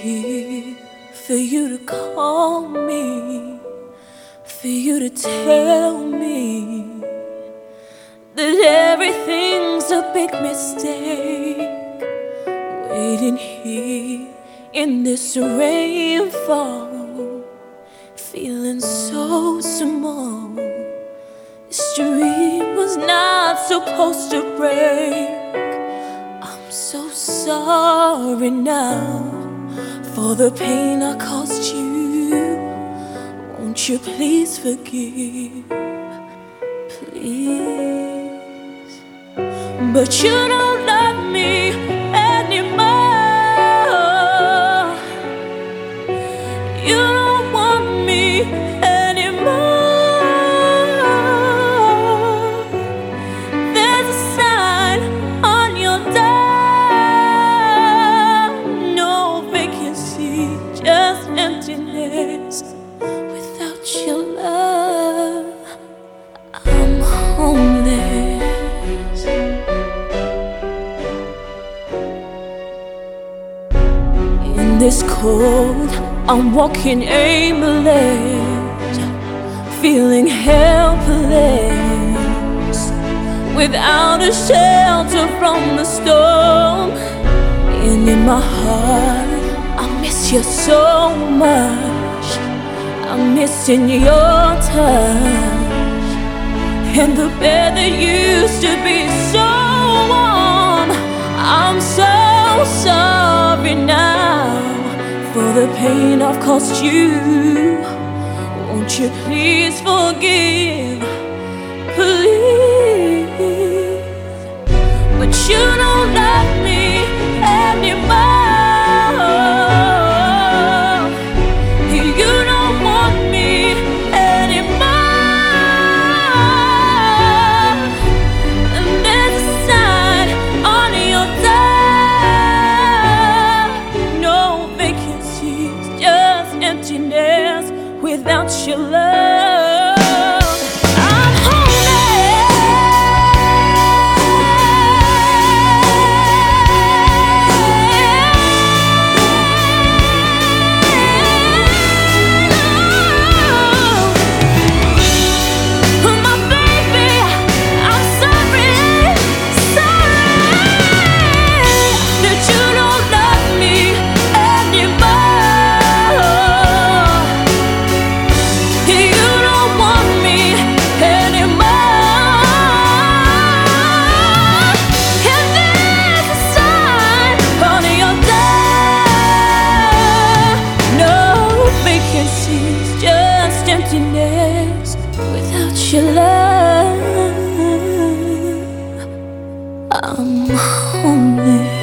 here for you to call me, for you to tell me that everything's a big mistake. Waiting here in this rainfall, feeling so small. This dream was not supposed to break. I'm so sorry now for the pain I caused you. Won't you please forgive? Please. But you don't homeless. In this cold, I'm walking aimless, feeling helpless, without a shelter from the storm. And in my heart, I miss you so much. I'm missing your touch, and the bed that used to be so warm. I'm so sorry now for the pain I've caused you. Won't you please forgive? Please. But you don't love love. I'm homely